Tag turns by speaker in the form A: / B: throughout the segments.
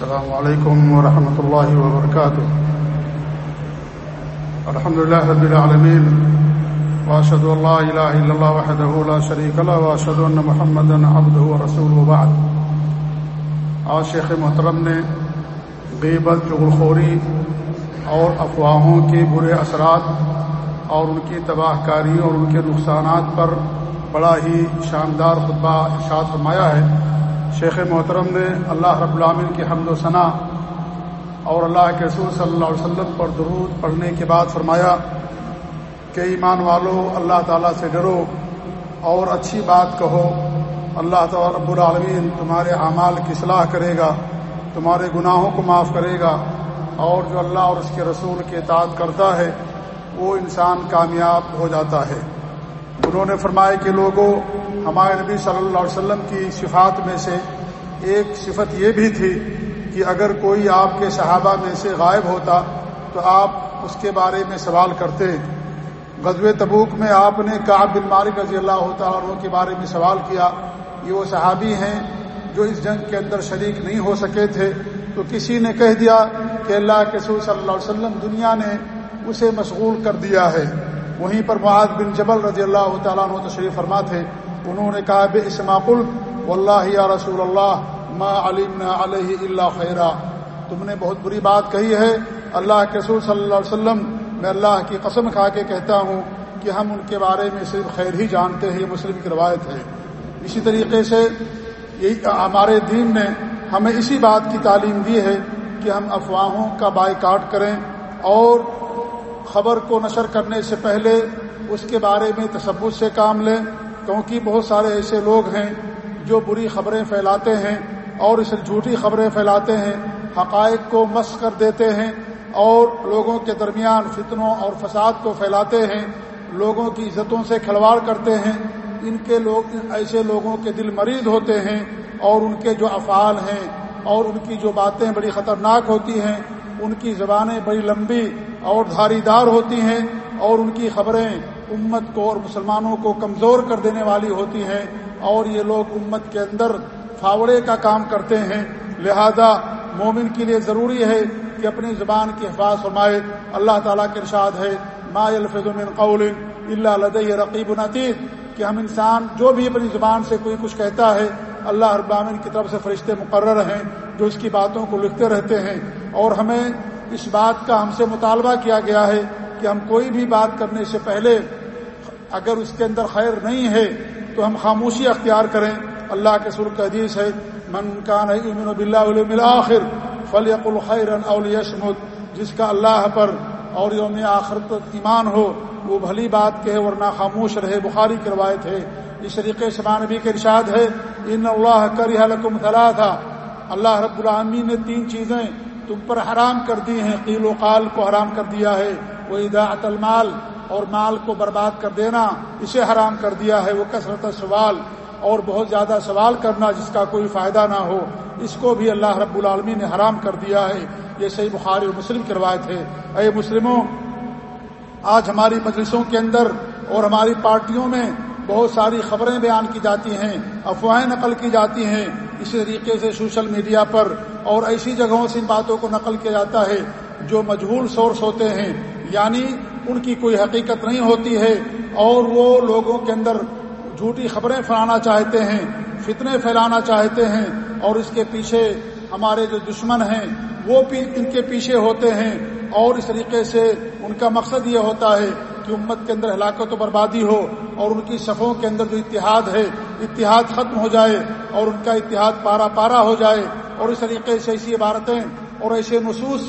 A: السلام عليكم ورحمة الله وبركاته. الحمد لله رب العالمين، وأشهد أن لا إله إلا الله وحده لا شريك له، وأشهد أن محمدا عبده ورسوله بعد آج شیخ محترم نے غیبت چغلخوری اور افواہوں کے برے اثرات اور ان کی تباہ کاری اور ان کے نقصانات پر بڑا ہی شاندار خطبہ ارشاد فرمایا ہے۔ شیخ محترم نے اللہ رب العامن کی حمد و ثناء اور اللہ کے رسول صلی اللہ علیہ وسلم پر درود پڑھنے کے بعد فرمایا کہ ایمان والو، اللہ تعالیٰ سے ڈرو اور اچھی بات کہو۔ اللہ تعالیٰ رب العالمین تمہارے اعمال کی صلاح کرے گا، تمہارے گناہوں کو معاف کرے گا اور جو اللہ اور اس کے رسول کے اطاعت کرتا ہے، وہ انسان کامیاب ہو جاتا ہے۔ انہوں نے فرمایا کہ لوگوں، ہمارے نبی صلی اللہ علیہ وسلم کی صفات میں سے ایک صفت یہ بھی تھی کہ اگر کوئی آپ کے صحابہ میں سے غائب ہوتا تو آپ اس کے بارے میں سوال کرتے۔ غزو تبوک میں آپ نے کعب بن مالک رضی اللہ تعالیٰ کے بارے میں سوال کیا۔ یہ وہ صحابی ہیں جو اس جنگ کے اندر شریک نہیں ہو سکے تھے۔ تو کسی نے کہہ دیا کہ اللہ کے سور صلی اللہ علیہ وسلم دنیا نے اسے مشغول کر دیا ہے۔ وہیں پر معاذ بن جبل رضی اللہ تعالیٰ عنہ تشریف فرما تھے۔ انہوں نے کہا بے اسماقل و اللہ یا رسول اللہ، ما علیم علیہ اللہ خیرہ تم نے بہت بری بات کہی ہے۔ اللہ کے رسول صلی اللہ علیہ وسلم، میں اللہ کی قسم کھا کے کہتا ہوں کہ ہم ان کے بارے میں صرف خیر ہی جانتے ہیں، یہ مسلم کی روایت ہے۔ اسی طریقے سے ہمارے دین نے ہمیں اسی بات کی تعلیم دی ہے کہ ہم افواہوں کا بائی کاٹ کریں اور خبر کو نشر کرنے سے پہلے اس کے بارے میں تصبت سے کام لیں، کیونکہ بہت سارے ایسے لوگ ہیں جو بری خبریں پھیلاتے ہیں اور اسے جھوٹی خبریں پھیلاتے ہیں، حقائق کو مس کر دیتے ہیں اور لوگوں کے درمیان فتنوں اور فساد کو پھیلاتے ہیں، لوگوں کی عزتوں سے کھلواڑ کرتے ہیں۔ ان کے لوگ، ایسے لوگوں کے دل مریض ہوتے ہیں اور ان کے جو افعال ہیں اور ان کی جو باتیں بڑی خطرناک ہوتی ہیں ان کی زبانیں بڑی لمبی اور دھاری دار ہوتی ہیں اور ان کی خبریں امت کو اور مسلمانوں کو کمزور کر دینے والی ہوتی ہیں اور یہ لوگ امت کے اندر فاوڑے کا کام کرتے ہیں۔ لہذا مومن کے لیے ضروری ہے کہ اپنی زبان کی حفاظ فرمائے۔ اللہ تعالیٰ کے ارشاد ہے، ما الفظ من قول اللہ لدی رقیب نتیب کہ ہم انسان جو بھی اپنی زبان سے کوئی کچھ کہتا ہے اللہ ابامن کی طرف سے فرشتے مقرر ہیں، جو اس کی باتوں کو لکھتے رہتے ہیں۔ اور ہمیں اس بات کا ہم سے مطالبہ کیا گیا ہے کہ ہم کوئی بھی بات کرنے سے پہلے اگر اس کے اندر خیر نہیں ہے تو ہم خاموشی اختیار کریں۔ اللہ کے سرخ حدیث ہے، من کا نہیں بلّہ آخر فلیق الخیر اولمد جس کا اللہ پر اور یوم آخرت ایمان ہو، وہ بھلی بات کہے ورنہ خاموش رہے۔ بخاری کی روایت ہے اس طریقے سے مانوی کے ارشاد ہے، ان اللہ کر حلقم تھا اللہ رب العامی نے تین چیزیں تم پر حرام کر دی ہیں، قیل و قال کو حرام کر دیا ہے، وہ ادا المال اور مال کو برباد کر دینا، اسے حرام کر دیا ہے، وہ کثرت سوال اور بہت زیادہ سوال کرنا جس کا کوئی فائدہ نہ ہو۔ اس کو بھی اللہ رب العالمین نے حرام کر دیا ہے۔ یہ صحیح بخاری اور مسلم کی روایت ہے۔ اے مسلموں، آج ہماری مجلسوں کے اندر اور ہماری پارٹیوں میں بہت ساری خبریں بیان کی جاتی ہیں، افواہیں نقل کی جاتی ہیں۔ اسی طریقے سے سوشل میڈیا پر اور ایسی جگہوں سے ان باتوں کو نقل کیا جاتا ہے جو مجہول سورس ہوتے ہیں۔ یعنی ان کی کوئی حقیقت نہیں ہوتی ہے اور وہ لوگوں کے اندر جھوٹی خبریں پھیلانا چاہتے ہیں، فتنے پھیلانا چاہتے ہیں اور اس کے پیچھے ہمارے جو دشمن ہیں، وہ بھی ان کے پیچھے ہوتے ہیں اور اس طریقے سے ان کا مقصد یہ ہوتا ہے کہ امت کے اندر ہلاکت و بربادی ہو اور ان کی صفوں کے اندر جو اتحاد ہے، اتحاد ختم ہو جائے اور ان کا اتحاد پارا پارا ہو جائے اور اس طریقے سے ایسی عبارتیں اور ایسے نصوص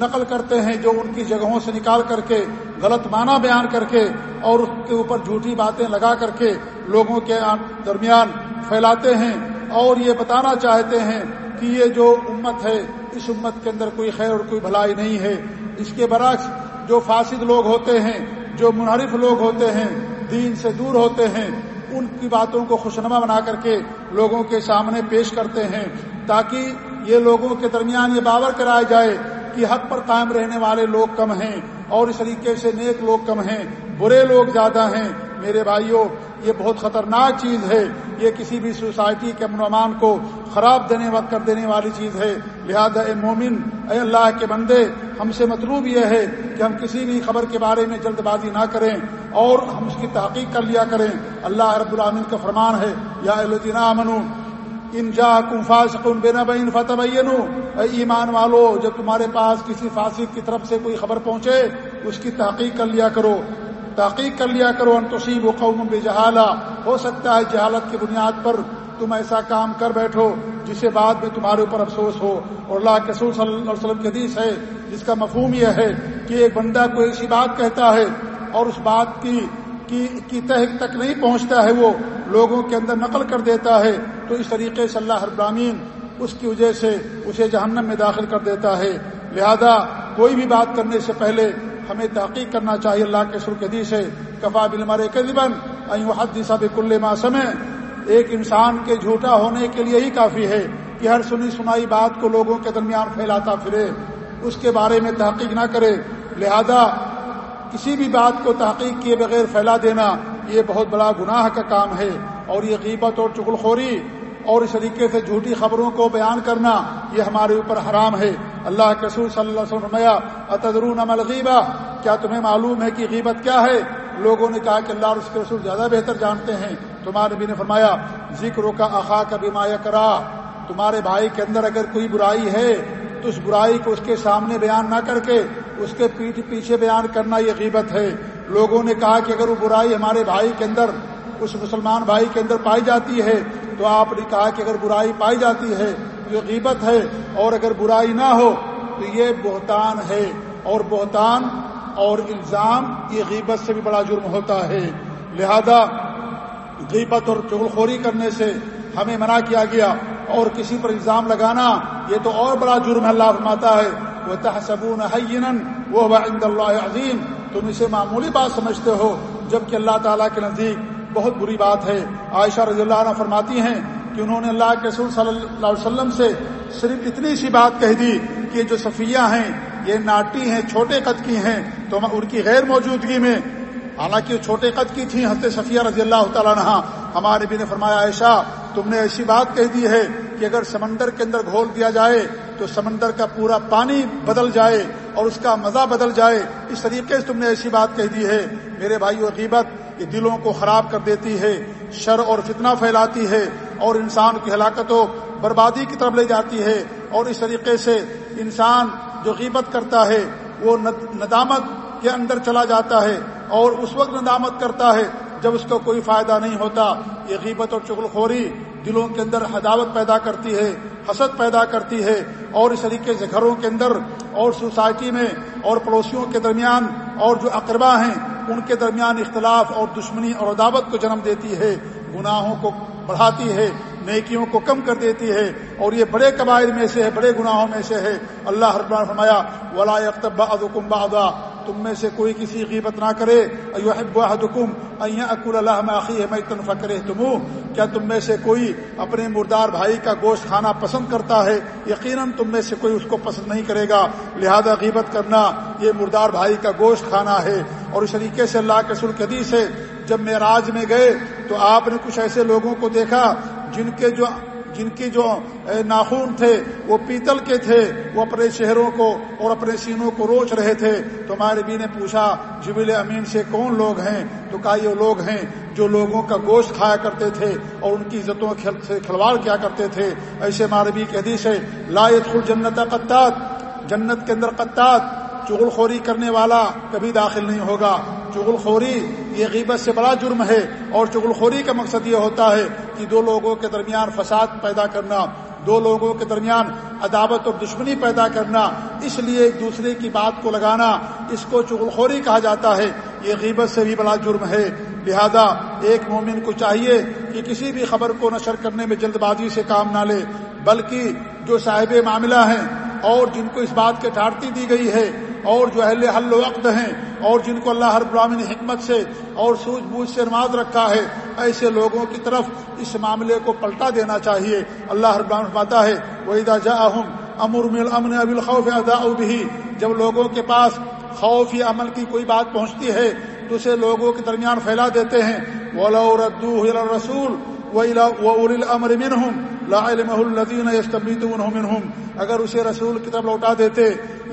A: نقل کرتے ہیں جو ان کی جگہوں سے نکال کر کے، غلط معنی بیان کر کے اور اس کے اوپر جھوٹی باتیں لگا کر کے لوگوں کے درمیان پھیلاتے ہیں اور یہ بتانا چاہتے ہیں کہ یہ جو امت ہے، اس امت کے اندر کوئی خیر اور کوئی بھلائی نہیں ہے۔ اس کے برعکس جو فاسد لوگ ہوتے ہیں جو منحرف لوگ ہوتے ہیں، دین سے دور ہوتے ہیں، ان کی باتوں کو خوشنما بنا کر کے لوگوں کے سامنے پیش کرتے ہیں، تاکہ یہ لوگوں کے درمیان یہ باور کرایا جائے کہ حق پر قائم رہنے والے لوگ کم ہیں اور اس طریقے سے نیک لوگ کم ہیں، برے لوگ زیادہ ہیں۔ میرے بھائیوں یہ بہت خطرناک چیز ہے۔ یہ کسی بھی سوسائٹی کے امن و امان کو خراب دینے وقت کر دینے والی چیز ہے۔ لہذا اے مومن، اے اللہ کے بندے، ہم سے مطلوب یہ ہے کہ ہم کسی بھی خبر کے بارے میں جلد بازی نہ کریں اور ہم اس کی تحقیق کر لیا کریں۔ اللہ رب العامن کا فرمان ہے، یا الدین منو ان جا کم فاسقن بے بین فتح اے ایمان والو، جب تمہارے پاس کسی فاسق کی طرف سے کوئی خبر پہنچے، اس کی تحقیق کر لیا کرو۔ تحقیق کر لیا کرو، ان تصیب و قوم بے جہالا ہو سکتا ہے جہالت کی بنیاد پر تم ایسا کام کر بیٹھو جسے بعد میں تمہارے اوپر افسوس ہو۔ اور اللہ کے سور صلی اللہ علیہ وسلم کی حدیث ہے، جس کا مفہوم یہ ہے کہ ایک بندہ کوئی ایسی بات کہتا ہے اور اس بات کی کی تہ تک نہیں پہنچتا ہے، وہ لوگوں کے اندر نقل کر دیتا ہے۔ تو اس طریقے سے اللہ ابرامین اس کی وجہ سے اسے جہنم میں داخل کر دیتا ہے۔ لہذا کوئی بھی بات کرنے سے پہلے ہمیں تحقیق کرنا چاہیے اللہ کے سر حدیث ہے کفا بل مارے کدیبن حدیثہ کل ما سمے ایک انسان کے جھوٹا ہونے کے لیے ہی کافی ہے کہ ہر سنی سنائی بات کو لوگوں کے درمیان پھیلاتا پھرے۔ اس کے بارے میں تحقیق نہ کرے۔ لہذا کسی بھی بات کو تحقیق کیے بغیر پھیلا دینا، یہ بہت بڑا گناہ کا کام ہے۔ اور یہ غیبت اور چغل خوری اور اس طریقے سے جھوٹی خبروں کو بیان کرنا یہ ہمارے اوپر حرام ہے۔ اللہ کے رسول صلی اللہ علیہ وسلم اتدرون عمل غیبہ کیا تمہیں معلوم ہے کہ غیبت کیا ہے؟ لوگوں نے کہا کہ اللہ اور اس کے رسول زیادہ بہتر جانتے ہیں۔ تمہارے نبی نے فرمایا ذکر کا اخا کا بیما کرا تمہارے بھائی کے اندر اگر کوئی برائی ہے تو اس برائی کو اس کے سامنے بیان نہ کر کے اس کے پیٹھ پیچھے بیان کرنا یہ غیبت ہے۔ لوگوں نے کہا کہ اگر وہ برائی ہمارے بھائی کے اندر اس مسلمان بھائی کے اندر پائی جاتی ہے تو آپ نے کہا کہ اگر برائی پائی جاتی ہے تو یہ غیبت ہے اور اگر برائی نہ ہو تو یہ بہتان ہے اور بہتان اور الزام یہ غیبت سے بھی بڑا جرم ہوتا ہے۔ لہذا غیبت اور چغلخوری کرنے سے ہمیں منع کیا گیا اور کسی پر الزام لگانا یہ تو اور بڑا جرم اللہ فرماتا ہے وہ تحسبون حین وہ عند اللہ عظیم تم اسے معمولی بات سمجھتے ہو جبکہ اللہ تعالیٰ کے نزدیک بہت بری بات ہے۔ عائشہ رضی اللہ عنہ فرماتی ہیں کہ انہوں نے اللہ کے رسول صلی اللہ علیہ وسلم سے صرف اتنی سی بات کہہ دی کہ جو صفیہ ہیں، یہ ناٹی ہیں، چھوٹے قد کی ہیں، تو ان کی غیر موجودگی میں، حالانکہ چھوٹے قد کی تھیں، حضرت صفیہ رضی اللہ تعالیٰ عنہ، ہمارے بھی نے فرمایا، عائشہ تم نے ایسی بات کہہ دی ہے کہ اگر سمندر کے اندر گھول دیا جائے تو سمندر کا پورا پانی بدل جائے اور اس کا مزہ بدل جائے۔ اس طریقے سے تم نے ایسی بات کہہ دی ہے۔ میرے بھائی و غیبت یہ دلوں کو خراب کر دیتی ہے، شر اور فتنہ پھیلاتی ہے اور انسان کی ہلاکت و بربادی کی طرف لے جاتی ہے۔ اور اس طریقے سے انسان جو غیبت کرتا ہے، وہ ندامت کے اندر چلا جاتا ہے اور اس وقت ندامت کرتا ہے جب اس کو کوئی فائدہ نہیں ہوتا، یہ غیبت اور چغل خوری دلوں کے اندر حداوت پیدا کرتی ہے، حسد پیدا کرتی ہے، اور اس طریقے سے گھروں کے اندر، اور سوسائٹی میں، اور پڑوسیوں کے درمیان، اور جو اقربا ہیں، ان کے درمیان اختلاف اور دشمنی اور عداوت کو جنم دیتی ہے، گناہوں کو بڑھاتی ہے، نیکیوں کو کم کر دیتی ہے، اور یہ بڑے قبائل میں سے ہے، بڑے گناہوں میں سے ہے۔ اللہ رب فرمایا، ولا بعضكم بعضا تم میں سے کوئی کسی غیبت نہ کرے۔ ایحب احدکم ان اکل اللہ میں آخی ہے میں فکرے تم کیا تم میں سے کوئی اپنے مردار بھائی کا گوشت کھانا پسند کرتا ہے؟ یقیناً تم میں سے کوئی اس کو پسند نہیں کرے گا۔ لہذا غیبت کرنا، یہ مردار بھائی کا گوشت کھانا ہے۔ اور اس طریقے سے اللہ کے سلک حدیث ہے، جب میں راج میں گئے تو آپ نے کچھ ایسے لوگوں کو دیکھا جن کے جو جن کی جو ناخون تھے، وہ پیتل کے تھے، وہ اپنے چہروں کو اور اپنے سینوں کو روچ رہے تھے۔ تو ہمارے بھی نے پوچھا جبیل امین سے کون لوگ ہیں؟ تو کہا، یہ لوگ ہیں جو لوگوں کا گوشت کھایا کرتے تھے اور ان کی عزتوں سے کھلواڑ کیا کرتے تھے۔ ایسے ماربی کی حدیث ہے لایت خل جنت قطات، جنت کے اندر قطات چغل خوری کرنے والا کبھی داخل نہیں ہوگا۔ چغل خوری یہ غیبت سے بڑا جرم ہے اور چغل خوری کا مقصد یہ ہوتا ہے کہ دو لوگوں کے درمیان فساد پیدا کرنا، دو لوگوں کے درمیان عداوت اور دشمنی پیدا کرنا، اس لیے ایک دوسرے کی بات کو لگانا، اس کو چغل خوری کہا جاتا ہے، یہ غیبت سے بھی بڑا جرم ہے۔ لہذا ایک مومن کو چاہیے کہ کسی بھی خبر کو نشر کرنے میں جلد بازی سے کام نہ لے، بلکہ جو صاحب معاملہ ہیں اور جن کو اس بات کے ٹھارتی دی گئی ہے اور جو اہل حل وقت ہیں اور جن کو اللہ ہر براہین حکمت سے اور سوجھ بوجھ سے نماز رکھا ہے، ایسے لوگوں کی طرف اس معاملے کو پلٹا دینا چاہیے۔ اللہ ہر براہن پاتا ہے وہ ادا جا امر مل امن اب الخوف ادا بھی جب لوگوں کے پاس خوف یا عمل کی کوئی بات پہنچتی ہے، تو اسے لوگوں کے درمیان پھیلا دیتے ہیں۔ رسول اگر اسے رسول کی طرف لوٹا دیتے،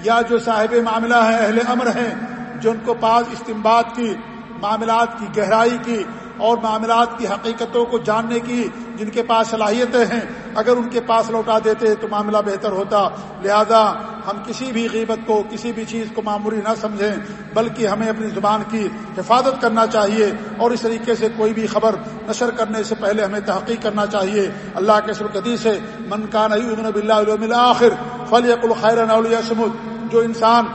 A: یا جو صاحب معاملہ ہیں اہل امر ہیں جو ان کو پاس استمباد کی، معاملات کی گہرائی کی، اور معاملات کی حقیقتوں کو جاننے کی، جن کے پاس صلاحیتیں ہیں اگر ان کے پاس لوٹا دیتے تو معاملہ بہتر ہوتا۔ لہذا ہم کسی بھی غیبت کو، کسی بھی چیز کو معمولی نہ سمجھیں، بلکہ ہمیں اپنی زبان کی حفاظت کرنا چاہیے۔ اور اس طریقے سے کوئی بھی خبر نشر کرنے سے پہلے ہمیں تحقیق کرنا چاہیے۔ اللہ کے سرکتی سے من کا نہیں آخر فل الخیر سمد جو انسان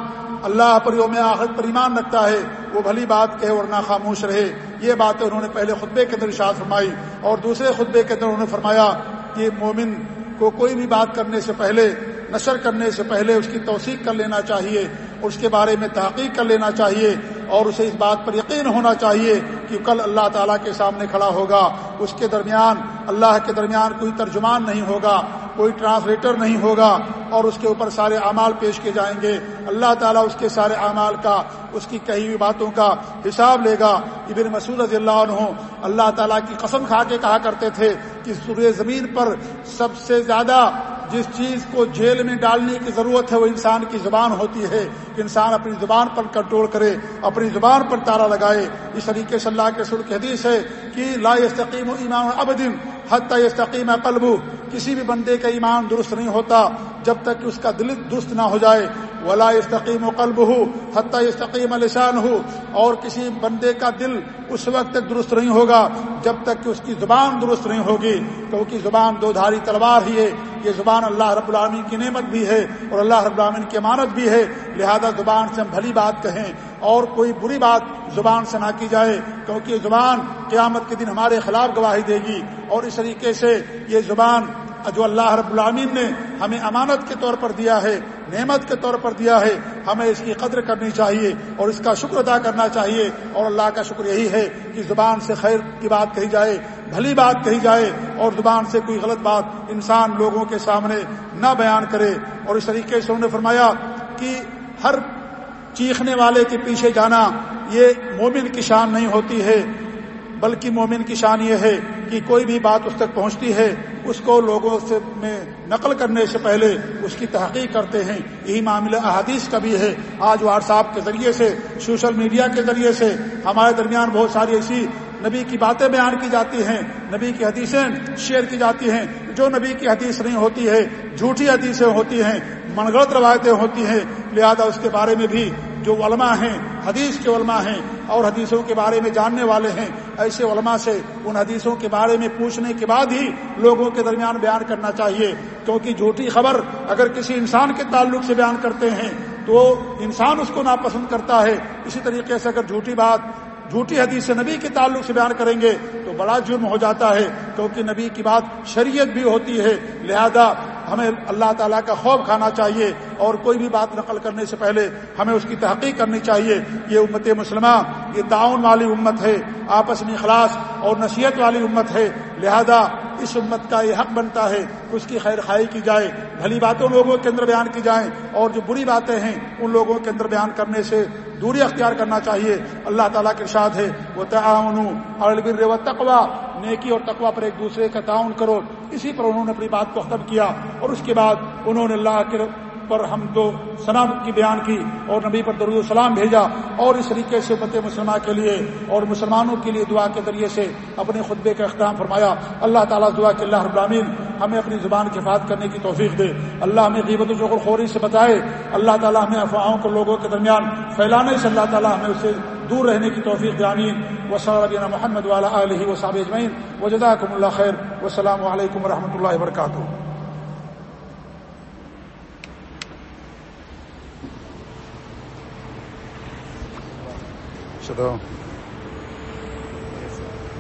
A: اللہ پر یوم آخر پر ایمان رکھتا ہے، وہ بھلی بات کہے ورنہ خاموش رہے۔ یہ باتیں انہوں نے پہلے خطبے کے اندر اشاعت فرمائی اور دوسرے خطبے کے اندر انہوں نے فرمایا کہ مومن کو کوئی بھی بات کرنے سے پہلے، نشر کرنے سے پہلے اس کی توثیق کر لینا چاہیے اس کے بارے میں تحقیق کر لینا چاہیے، اور اسے اس بات پر یقین ہونا چاہیے کہ کل اللہ تعالیٰ کے سامنے کھڑا ہوگا۔ اس کے درمیان، اللہ کے درمیان کوئی ترجمان نہیں ہوگا، کوئی ٹرانسلیٹر نہیں ہوگا، اور اس کے اوپر سارے اعمال پیش کیے جائیں گے۔ اللہ تعالیٰ اس کے سارے اعمال کا اس کی کہی ہوئی باتوں کا حساب لے گا۔ ابن مسعود رضی اللہ عنہ اللہ تعالیٰ کی قسم کھا کے کہا کرتے تھے کہ سورہ زمین پر سب سے زیادہ جس چیز کو جیل میں ڈالنے کی ضرورت ہے وہ انسان کی زبان ہوتی ہے۔ کہ انسان اپنی زبان پر کنٹرول کرے، اپنی زبان پر تارا لگائے۔ اس طریقے سے اللہ کے سر کی حدیث ہے کہ لا یستقیم ایمان ابدن حتی یستقیم قلب کسی بھی بندے کا ایمان درست نہیں ہوتا جب تک کہ اس کا دل درست نہ ہو جائے۔ ولا استقیم و قلب ہو حتیٰ استقیم لسان ہو اور کسی بندے کا دل اس وقت تک درست نہیں ہوگا جب تک کہ اس کی زبان درست نہیں ہوگی۔ کیونکہ زبان دو دھاری تلوار ہی ہے۔ یہ زبان اللہ رب العالمین کی نعمت بھی ہے اور اللہ رب العالمین کی امانت بھی ہے۔ لہذا زبان سے ہم بھلی بات کہیں۔ اور کوئی بری بات زبان سے نہ کی جائے، کیونکہ یہ زبان قیامت کے دن ہمارے خلاف گواہی دے گی۔ اور اس طریقے سے یہ زبان جو اللہ رب العامین نے ہمیں امانت کے طور پر دیا ہے، نعمت کے طور پر دیا ہے، ہمیں اس کی قدر کرنی چاہیے اور اس کا شکر ادا کرنا چاہیے۔ اور اللہ کا شکر یہی ہے کہ زبان سے خیر کی بات کہی جائے، بھلی بات کہی جائے اور زبان سے کوئی غلط بات انسان لوگوں کے سامنے نہ بیان کرے۔ اور اس طریقے سے انہوں نے فرمایا کہ ہر چیخنے والے کے پیچھے جانا یہ مومن کی شان نہیں ہوتی ہے، بلکہ مومن کی شان یہ ہے کہ کوئی بھی بات اس تک پہنچتی ہے، اس کو لوگوں سے میں نقل کرنے سے پہلے اس کی تحقیق کرتے ہیں۔ یہی معاملہ احادیث کا بھی ہے۔ آج واٹس ایپ کے ذریعے سے، سوشل میڈیا کے ذریعے سے ہمارے درمیان بہت ساری ایسی نبی کی باتیں بیان کی جاتی ہیں، نبی کی حدیثیں شیئر کی جاتی ہیں۔ جو نبی کی حدیث نہیں ہوتی ہے، جھوٹی حدیثیں ہوتی ہیں۔ من گڑت روایتیں ہوتی ہیں، لہذا اس کے بارے میں بھی جو علماء ہیں، حدیث کے علماء ہیں اور حدیثوں کے بارے میں جاننے والے ہیں، ایسے علماء سے ان حدیثوں کے بارے میں پوچھنے کے بعد ہی لوگوں کے درمیان بیان کرنا چاہیے۔ کیونکہ جھوٹی خبر اگر کسی انسان کے تعلق سے بیان کرتے ہیں تو انسان اس کو ناپسند کرتا ہے۔ اسی طریقے سے اگر جھوٹی بات، جھوٹی حدیث نبی کے تعلق سے بیان کریں گے تو بڑا جرم ہو جاتا ہے، کیونکہ نبی کی بات شریعت بھی ہوتی ہے۔ لہذا ہمیں اللہ تعالیٰ کا خوف کھانا چاہیے اور کوئی بھی بات نقل کرنے سے پہلے ہمیں اس کی تحقیق کرنی چاہیے۔ یہ امت مسلمہ، یہ تعاون والی امت ہے، آپس میں اخلاص اور نصیحت والی امت ہے۔ لہذا اس امت کا یہ حق بنتا ہے کہ اس کی خیر خائی کی جائے، بھلی باتوں لوگوں کے اندر بیان کی جائیں اور جو بری باتیں ہیں ان لوگوں کے اندر بیان کرنے سے دوری اختیار کرنا چاہیے۔ اللہ تعالیٰ کے ارشاد ہے وہ تعاون اور و تقوا نیکی اور تقوا پر ایک دوسرے کا تعاون کرو۔ اسی پر انہوں نے اپنی بات کو ختم کیا اور اس کے بعد انہوں نے اللہ کے پر ہم تو سلام کی بیان کی اور نبی پر درود السلام بھیجا اور اس طریقے سے فتح مسلمہ کے لیے اور مسلمانوں کے لیے دعا کے ذریعے سے اپنے خطبے کا اختتام فرمایا۔ اللہ تعالیٰ دعا کہ اللہ ابرامین ہمیں اپنی زبان کی حفاظت کرنے کی توفیق دے۔ اللہ ہمیں غیبت و خوری سے بتائے اللہ تعالیٰ ہمیں افواہوں کو لوگوں کے درمیان پھیلانے سے اللہ تعالیٰ ہمیں اسے دور رہنے کی توفیق جامین و صابینہ محمد والا علیہ و اجمعین. اجمین و جداکم اللہ خیر. وسلام علیکم ورحمۃ رحمۃ اللہ وبرکاتہ. شدہ